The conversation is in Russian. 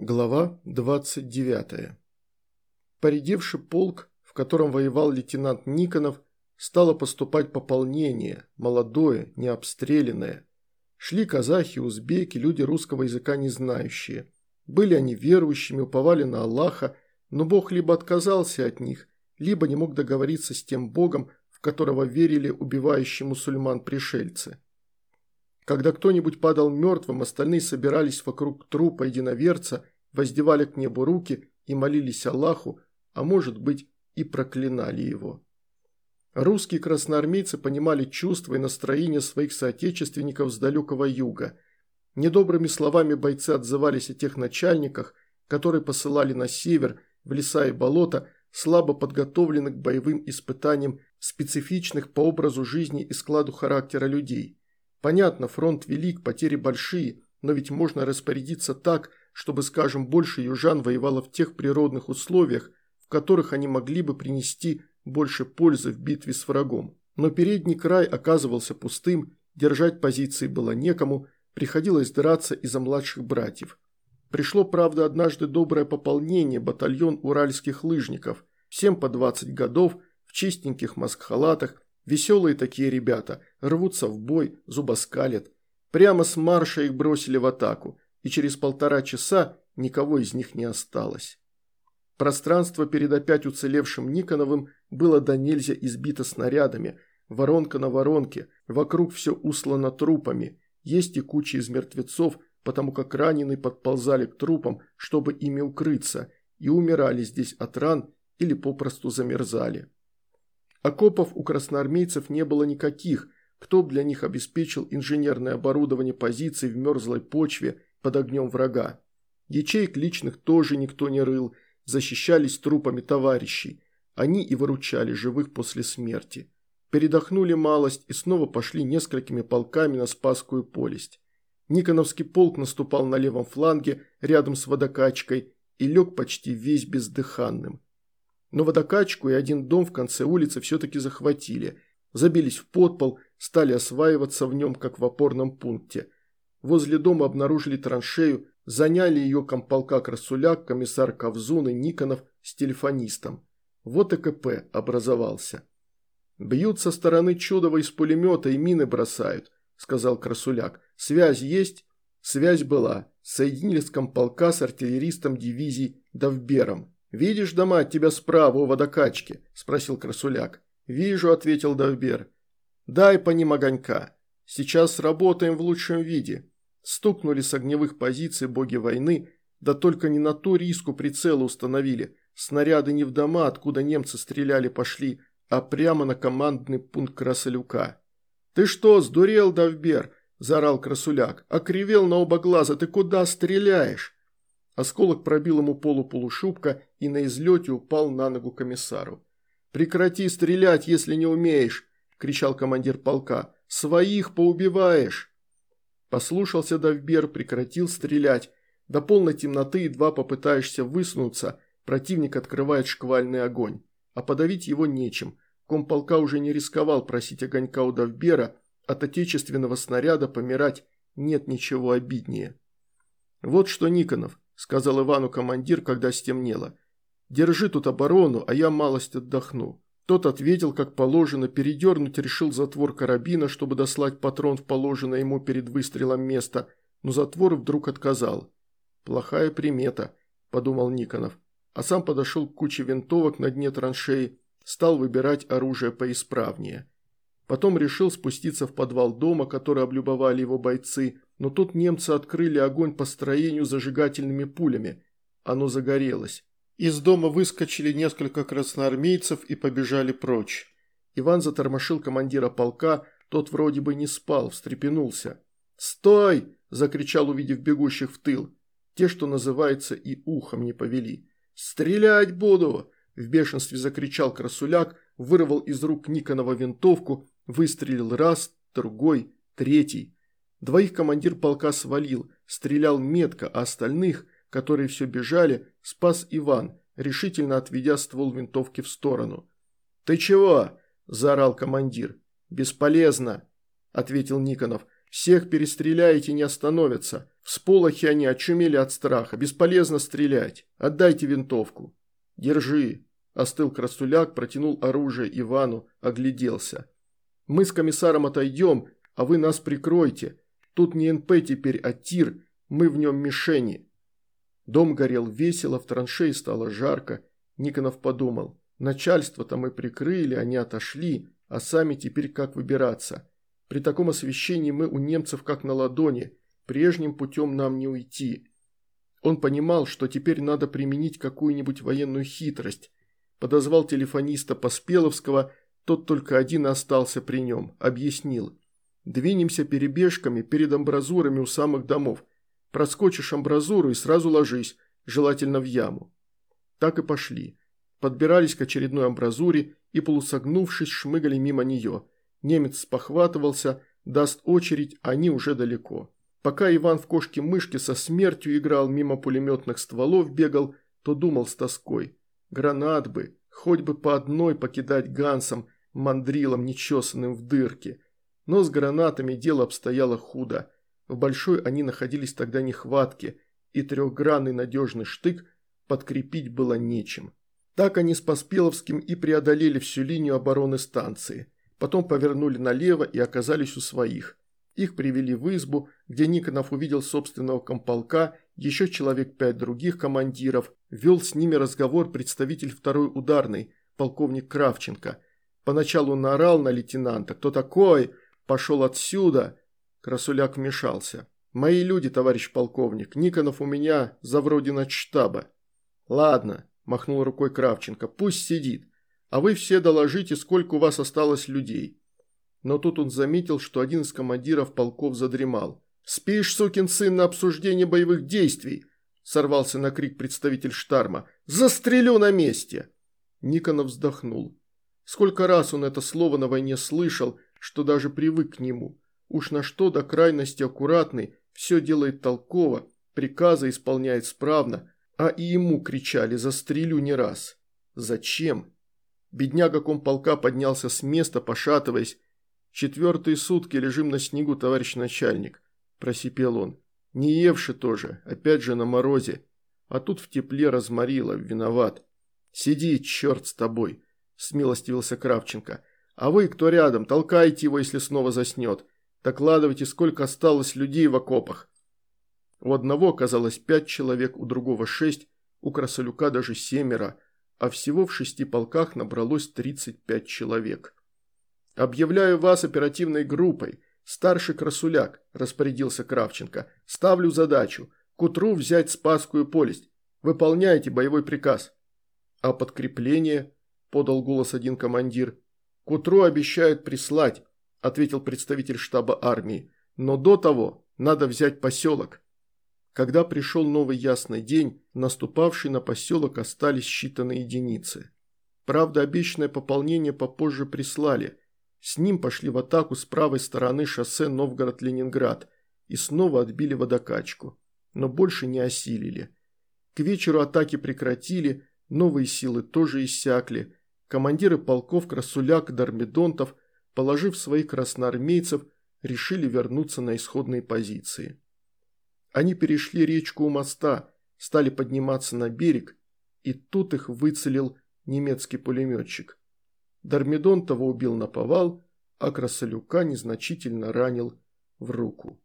Глава 29. Поредевший полк, в котором воевал лейтенант Никонов, стало поступать пополнение, молодое, необстрелянное. Шли казахи, узбеки, люди русского языка не знающие. Были они верующими, уповали на Аллаха, но Бог либо отказался от них, либо не мог договориться с тем Богом, в которого верили убивающие мусульман пришельцы. Когда кто-нибудь падал мертвым, остальные собирались вокруг трупа единоверца, воздевали к небу руки и молились Аллаху, а может быть и проклинали его. Русские красноармейцы понимали чувства и настроения своих соотечественников с далекого юга. Недобрыми словами бойцы отзывались о тех начальниках, которые посылали на север, в леса и болота, слабо подготовленных к боевым испытаниям специфичных по образу жизни и складу характера людей. Понятно, фронт велик, потери большие, но ведь можно распорядиться так, чтобы, скажем, больше южан воевало в тех природных условиях, в которых они могли бы принести больше пользы в битве с врагом. Но передний край оказывался пустым, держать позиции было некому, приходилось драться из-за младших братьев. Пришло, правда, однажды доброе пополнение, батальон уральских лыжников, всем по 20 годов, в чистеньких маскхалатах, Веселые такие ребята, рвутся в бой, зубоскалят. Прямо с марша их бросили в атаку, и через полтора часа никого из них не осталось. Пространство перед опять уцелевшим Никоновым было до нельзя избито снарядами, воронка на воронке, вокруг все услано трупами, есть и куча из мертвецов, потому как раненые подползали к трупам, чтобы ими укрыться, и умирали здесь от ран или попросту замерзали. Окопов у красноармейцев не было никаких, кто для них обеспечил инженерное оборудование позиций в мерзлой почве под огнем врага. Ячеек личных тоже никто не рыл, защищались трупами товарищей. Они и выручали живых после смерти. Передохнули малость и снова пошли несколькими полками на Спасскую полесть. Никоновский полк наступал на левом фланге рядом с водокачкой и лег почти весь бездыханным. Но водокачку и один дом в конце улицы все-таки захватили, забились в подпол, стали осваиваться в нем, как в опорном пункте. Возле дома обнаружили траншею, заняли ее комполка Красуляк, комиссар Ковзун и Никонов с телефонистом. Вот и КП образовался. «Бьют со стороны Чудова из пулемета и мины бросают», – сказал Красуляк. «Связь есть?» Связь была. Соединили с комполка с артиллеристом дивизии Давбером. «Видишь дома от тебя справа у водокачки?» – спросил Красуляк. «Вижу», – ответил Давбер. «Дай по ним огонька. Сейчас работаем в лучшем виде». Стукнули с огневых позиций боги войны, да только не на ту риску прицелы установили. Снаряды не в дома, откуда немцы стреляли, пошли, а прямо на командный пункт Красолюка. «Ты что, сдурел, Давбер?» – заорал Красуляк. «Окривел на оба глаза, ты куда стреляешь?» Осколок пробил ему полу полушубка и на излете упал на ногу комиссару. «Прекрати стрелять, если не умеешь!» – кричал командир полка. «Своих поубиваешь!» Послушался Давбер, прекратил стрелять. До полной темноты едва попытаешься высунуться, противник открывает шквальный огонь. А подавить его нечем. Комполка уже не рисковал просить огонька у Давбера, от отечественного снаряда помирать нет ничего обиднее. Вот что Никонов сказал Ивану командир, когда стемнело. «Держи тут оборону, а я малость отдохну». Тот ответил, как положено, передернуть решил затвор карабина, чтобы дослать патрон в положенное ему перед выстрелом место, но затвор вдруг отказал. «Плохая примета», – подумал Никонов, а сам подошел к куче винтовок на дне траншеи, стал выбирать оружие поисправнее. Потом решил спуститься в подвал дома, который облюбовали его бойцы, но тут немцы открыли огонь по строению зажигательными пулями. Оно загорелось. Из дома выскочили несколько красноармейцев и побежали прочь. Иван затормошил командира полка, тот вроде бы не спал, встрепенулся. «Стой!» – закричал, увидев бегущих в тыл. Те, что называется, и ухом не повели. «Стрелять буду!» – в бешенстве закричал Красуляк, вырвал из рук Никонова винтовку, выстрелил раз, другой, третий. Двоих командир полка свалил, стрелял метко, а остальных, которые все бежали, спас Иван, решительно отведя ствол винтовки в сторону. «Ты чего?» – заорал командир. «Бесполезно», – ответил Никонов. «Всех перестреляете, не остановятся. Всполохи они очумели от страха. Бесполезно стрелять. Отдайте винтовку. Держи. Остыл красуляк, протянул оружие Ивану, огляделся. Мы с комиссаром отойдем, а вы нас прикройте. Тут не НП теперь, а тир. Мы в нем мишени. Дом горел весело, в траншеи стало жарко. Никонов подумал. Начальство-то мы прикрыли, они отошли, а сами теперь как выбираться. При таком освещении мы у немцев как на ладони, прежним путем нам не уйти. Он понимал, что теперь надо применить какую-нибудь военную хитрость. Подозвал телефониста Поспеловского, тот только один остался при нем, объяснил. Двинемся перебежками перед амбразурами у самых домов. Проскочишь амбразуру и сразу ложись, желательно в яму. Так и пошли. Подбирались к очередной амбразуре и, полусогнувшись, шмыгали мимо нее. Немец спохватывался, даст очередь, они уже далеко. Пока Иван в кошке-мышке со смертью играл мимо пулеметных стволов, бегал, то думал с тоской. Гранат бы, хоть бы по одной покидать гансом, мандрилом нечесанным в дырке. Но с гранатами дело обстояло худо. В большой они находились тогда нехватки, и трехгранный надежный штык подкрепить было нечем. Так они с Поспеловским и преодолели всю линию обороны станции. Потом повернули налево и оказались у своих. Их привели в избу, где Никонов увидел собственного комполка, еще человек пять других командиров, вел с ними разговор представитель второй ударной, полковник Кравченко. Поначалу наорал на лейтенанта «Кто такой? Пошел отсюда!» Красуляк вмешался. «Мои люди, товарищ полковник, Никонов у меня за вроде штаба». «Ладно, махнул рукой Кравченко. «Пусть сидит. А вы все доложите, сколько у вас осталось людей». Но тут он заметил, что один из командиров полков задремал. «Спишь, сукин сын, на обсуждение боевых действий!» сорвался на крик представитель Штарма. «Застрелю на месте!» Никонов вздохнул. Сколько раз он это слово на войне слышал, что даже привык к нему. Уж на что до крайности аккуратный, все делает толково, приказы исполняет справно, а и ему кричали «застрелю не раз». Зачем? Бедняга комполка поднялся с места, пошатываясь. «Четвертые сутки лежим на снегу, товарищ начальник», – просипел он. «Не евши тоже, опять же на морозе. А тут в тепле разморило, виноват». «Сиди, черт с тобой», – смилостивился Кравченко. «А вы, кто рядом, толкайте его, если снова заснет. Докладывайте, сколько осталось людей в окопах. У одного оказалось пять человек, у другого шесть, у Красолюка даже семеро, а всего в шести полках набралось 35 человек. «Объявляю вас оперативной группой. Старший Красуляк», – распорядился Кравченко. «Ставлю задачу. К утру взять Спасскую полесть. Выполняйте боевой приказ». «А подкрепление?» – подал голос один командир. «К утру обещают прислать», – ответил представитель штаба армии. «Но до того надо взять поселок». Когда пришел новый ясный день, наступавший на поселок остались считанные единицы. Правда, обещанное пополнение попозже прислали. С ним пошли в атаку с правой стороны шоссе Новгород-Ленинград и снова отбили водокачку. Но больше не осилили. К вечеру атаки прекратили, новые силы тоже иссякли. Командиры полков Красуляк, Дармидонтов, положив своих красноармейцев, решили вернуться на исходные позиции. Они перешли речку у моста, стали подниматься на берег, и тут их выцелил немецкий пулеметчик. Дармидон того убил на повал, а Красолюка незначительно ранил в руку.